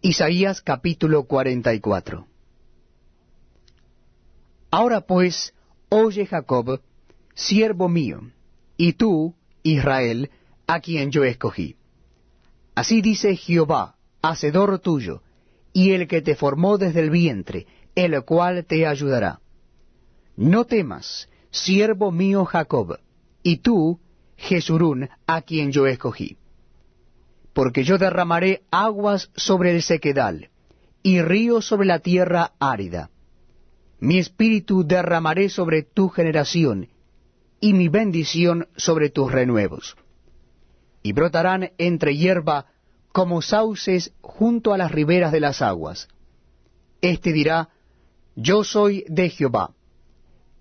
Isaías capítulo 44 Ahora pues, oye Jacob, siervo mío, y tú, Israel, a quien yo escogí. Así dice Jehová, hacedor tuyo, y el que te formó desde el vientre, el cual te ayudará. No temas, siervo mío Jacob, y tú, Jesurún, a quien yo escogí. Porque yo derramaré aguas sobre el sequedal, y ríos sobre la tierra árida. Mi espíritu derramaré sobre tu generación, y mi bendición sobre tus renuevos. Y brotarán entre hierba como sauces junto a las riberas de las aguas. Este dirá, Yo soy de Jehová.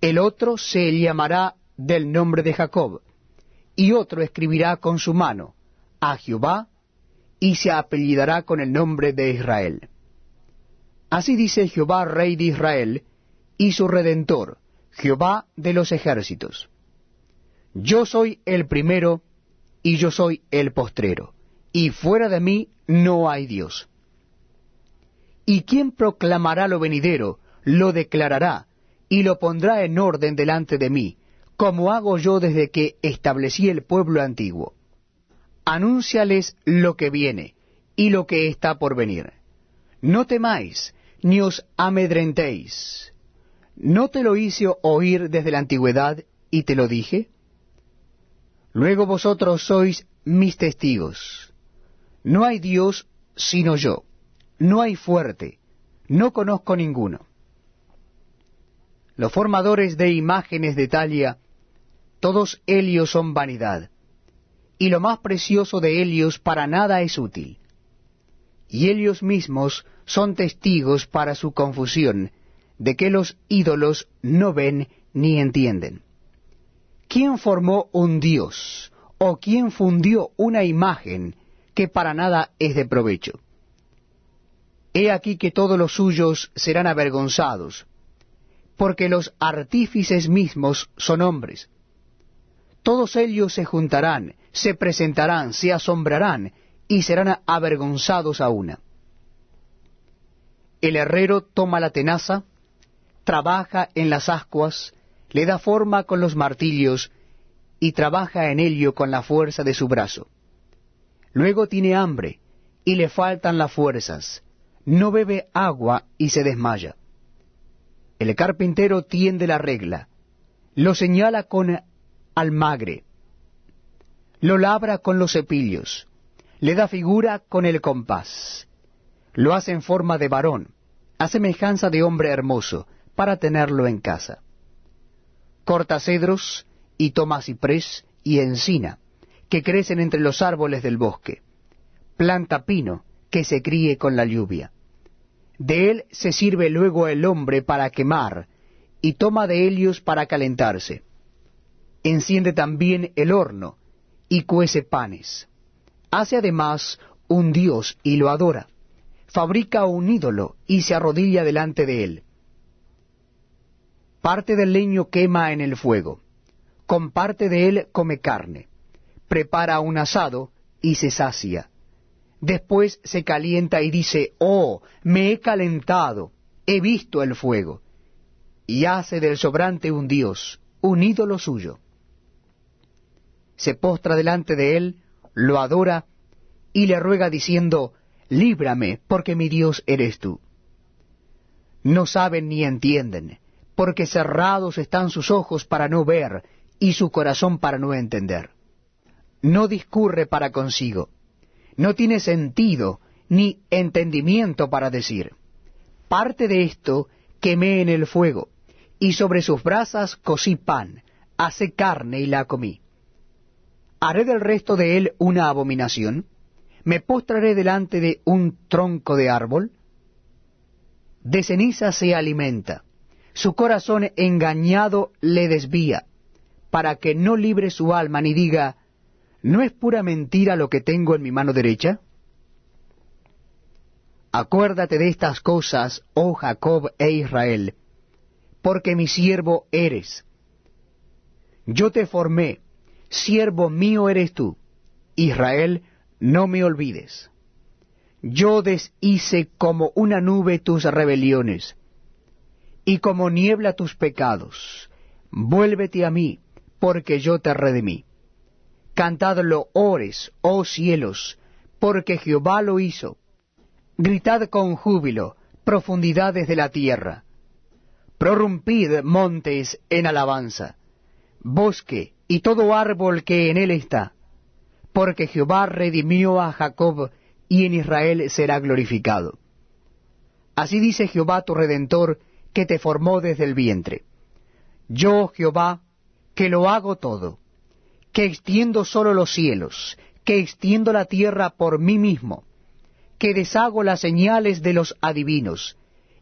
El otro se llamará del nombre de Jacob, y otro escribirá con su mano, a Jehová, y se apellidará con el nombre de Israel. Así dice Jehová, Rey de Israel, y su Redentor, Jehová de los ejércitos. Yo soy el primero y yo soy el postrero, y fuera de mí no hay Dios. ¿Y quién proclamará lo venidero, lo declarará, y lo pondrá en orden delante de mí, como hago yo desde que establecí el pueblo antiguo? Anúnciales lo que viene, y lo que está por venir. No temáis, ni os amedrentéis. ¿No te lo hice oír desde la antigüedad, y te lo dije? Luego vosotros sois mis testigos. No hay Dios sino yo. No hay fuerte. No conozco ninguno. Los formadores de imágenes de Talia, todos ellos son vanidad, y lo más precioso de ellos para nada es útil. Y ellos mismos son testigos para su confusión, de que los ídolos no ven ni entienden. ¿quién formó un dios? ¿O quién fundió una imagen que para nada es de provecho? He aquí que todos los suyos serán avergonzados, porque los artífices mismos son hombres. Todos ellos se juntarán, se presentarán, se asombrarán, y serán avergonzados a una. El herrero toma la tenaza, trabaja en las ascuas, le da forma con los martillos y trabaja en ello con la fuerza de su brazo. Luego tiene hambre y le faltan las fuerzas, no bebe agua y se desmaya. El carpintero tiende la regla, lo señala con almagre, lo labra con los cepillos, le da figura con el compás, lo hace en forma de varón, a semejanza de hombre hermoso, para tenerlo en casa corta cedros y toma ciprés y encina, que crecen entre los árboles del bosque. Planta pino, que se críe con la lluvia. De él se sirve luego el hombre para quemar, y toma de ellos para calentarse. Enciende también el horno, y cuece panes. Hace además un dios y lo adora. Fabrica un ídolo y se arrodilla delante de él parte del leño quema en el fuego, con parte de él come carne, prepara un asado y se sacia. Después se calienta y dice, oh, me he calentado, he visto el fuego, y hace del sobrante un dios, un ídolo suyo. Se postra delante de él, lo adora, y le ruega diciendo, líbrame, porque mi Dios eres tú. No saben ni entienden, porque cerrados están sus ojos para no ver y su corazón para no entender. No discurre para consigo, no tiene sentido ni entendimiento para decir. Parte de esto quemé en el fuego, y sobre sus brasas cocí pan, hace carne y la comí. ¿Haré del resto de él una abominación? ¿Me postraré delante de un tronco de árbol? De ceniza se alimenta su corazón engañado le desvía, para que no libre su alma ni diga, ¿no es pura mentira lo que tengo en mi mano derecha? Acuérdate de estas cosas, oh Jacob e Israel, porque mi siervo eres. Yo te formé, siervo mío eres tú, Israel, no me olvides. yo deshice como una nube tus rebeliones, y como niebla tus pecados. Vuélvete a mí, porque yo te redimí. Cantadlo ores, oh cielos, porque Jehová lo hizo. Gritad con júbilo, profundidades de la tierra. Prorrumpid montes en alabanza, bosque y todo árbol que en él está, porque Jehová redimió a Jacob y en Israel será glorificado. Así dice Jehová tu redentor, que te formó desde el vientre. Yo, Jehová, que lo hago todo, que extiendo solo los cielos, que extiendo la tierra por mí mismo, que deshago las señales de los adivinos,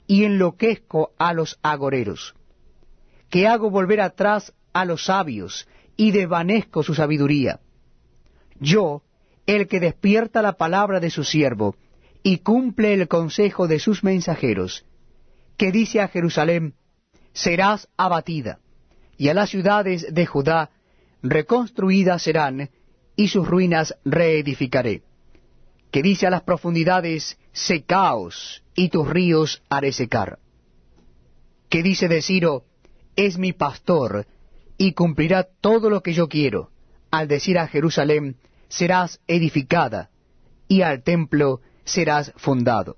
y enloquezco a los agoreros, que hago volver atrás a los sabios, y desvanezco su sabiduría. Yo, el que despierta la palabra de su siervo, y cumple el consejo de sus mensajeros, que dice a Jerusalén, serás abatida, y a las ciudades de Judá reconstruidas serán, y sus ruinas reedificaré. Que dice a las profundidades, secaos, y tus ríos haré secar. Que dice de Ciro, es mi pastor, y cumplirá todo lo que yo quiero, al decir a Jerusalén, serás edificada, y al templo serás fundado.